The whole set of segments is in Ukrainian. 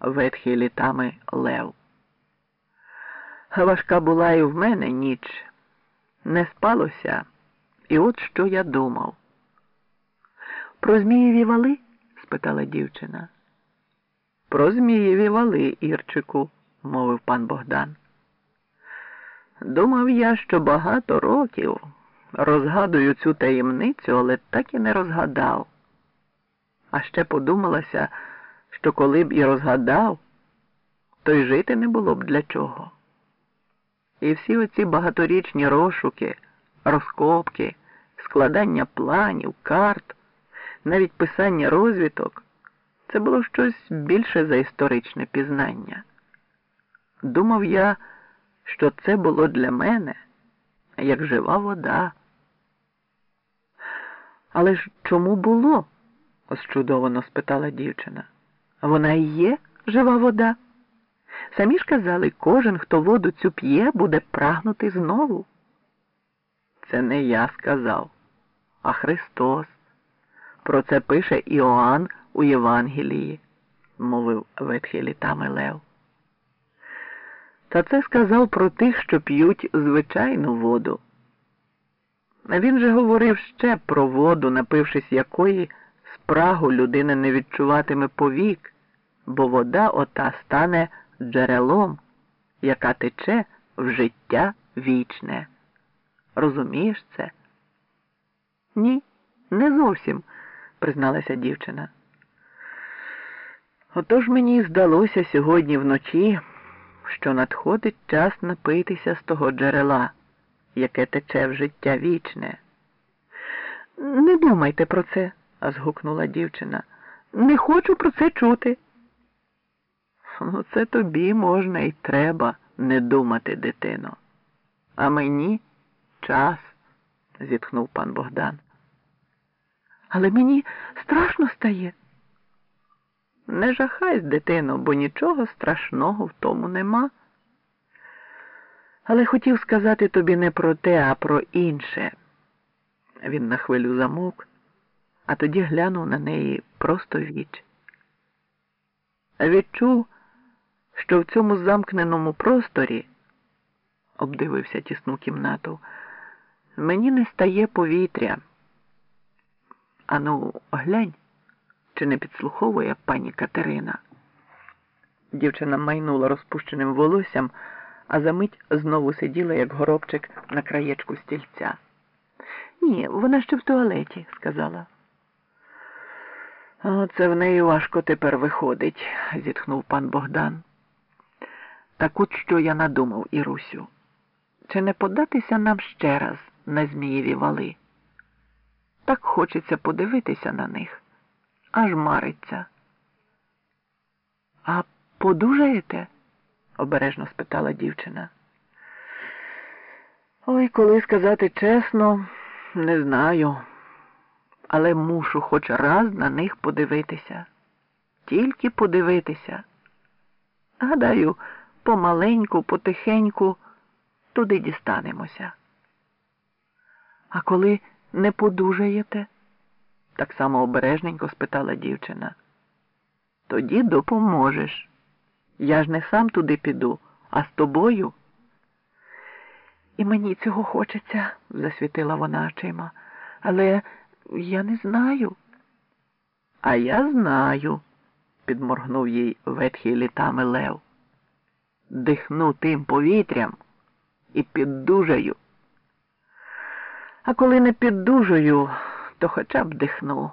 ветхий літами лев. Важка була і в мене ніч. Не спалося, і от що я думав. Про Змієві вали? спитала дівчина. Про Змієві вали, Ірчику, мовив пан Богдан. Думав я, що багато років розгадую цю таємницю, але так і не розгадав. А ще подумалася, що коли б і розгадав, то й жити не було б для чого. І всі оці багаторічні розшуки, розкопки, складання планів, карт, навіть писання розвиток це було щось більше за історичне пізнання. Думав я, що це було для мене як жива вода. Але ж чому було? озчудовано спитала дівчина. Вона і є жива вода. Самі ж казали, кожен, хто воду цю п'є, буде прагнути знову. Це не я сказав, а Христос. Про це пише Іоанн у Євангелії, мовив ветхий літами Лев. Та це сказав про тих, що п'ють звичайну воду. Він же говорив ще про воду, напившись якої спрагу людина не відчуватиме повік, бо вода ота стане джерелом, яка тече в життя вічне. Розумієш це? Ні, не зовсім, призналася дівчина. Отож мені здалося сьогодні вночі, що надходить час напитися з того джерела, яке тече в життя вічне. Не думайте про це, згукнула дівчина. Не хочу про це чути. Ну, це тобі можна і треба не думати, дитино. А мені час, зітхнув пан Богдан. Але мені страшно стає. Не жахайсь, дитино, бо нічого страшного в тому нема. Але хотів сказати тобі не про те, а про інше. Він на хвилю замовк, а тоді глянув на неї просто віч. Відчув, що в цьому замкненому просторі, обдивився тісну кімнату, мені не стає повітря. Ану, глянь, чи не підслуховує пані Катерина. Дівчина майнула розпущеним волоссям, а за мить знову сиділа, як горобчик, на краєчку стільця. Ні, вона ще в туалеті, сказала. Це в неї важко тепер виходить, зітхнув пан Богдан. Так от що я надумав, Ірусю. Чи не податися нам ще раз на Змієві вали? Так хочеться подивитися на них, аж мариться. А подужаєте? обережно спитала дівчина. Ой, коли сказати чесно, не знаю, але мушу хоч раз на них подивитися. Тільки подивитися. Гадаю, помаленьку, потихеньку туди дістанемося. А коли не подужаєте? так само обережненько спитала дівчина. Тоді допоможеш. Я ж не сам туди піду, а з тобою. І мені цього хочеться, засвітила вона очима, але я не знаю. А я знаю, підморгнув їй ветхий літами Лев дихну тим повітрям і піддужаю. А коли не піддужую, то хоча б дихну.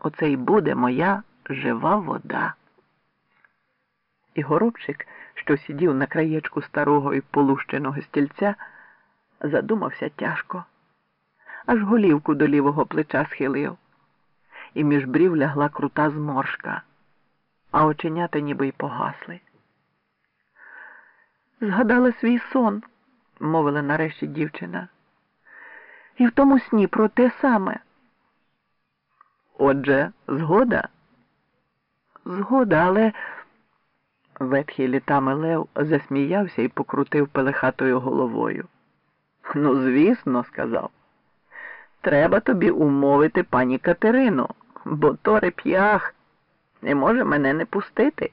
Оце й буде моя жива вода. І горобчик, що сидів на краєчку старого і полущеного стільця, задумався тяжко, аж голівку до лівого плеча схилив, і між брів лягла крута зморшка, а оченята ніби й погасли. Згадала свій сон, мовила нарешті дівчина. І в тому сні про те саме. Отже, згода? Згода, але ветхий літами Лев засміявся і покрутив пелехатою головою. Ну, звісно, сказав. Треба тобі умовити пані Катерину, бо то реп'ях не може мене не пустити.